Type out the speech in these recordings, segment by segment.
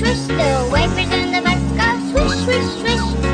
swish. The wipers on the bus go swish, swish, swish.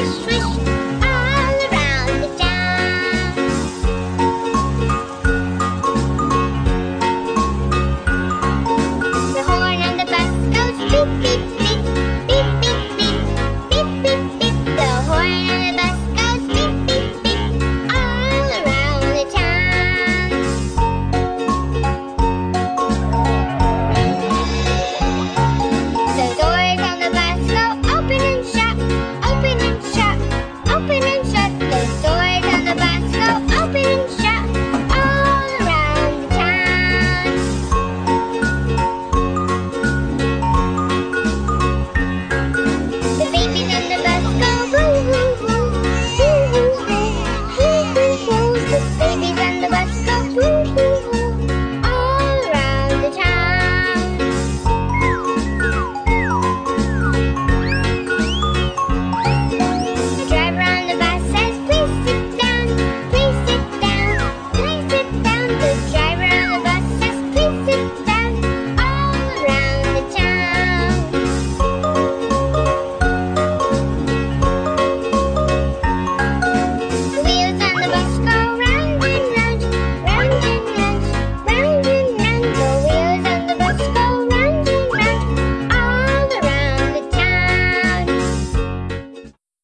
the street.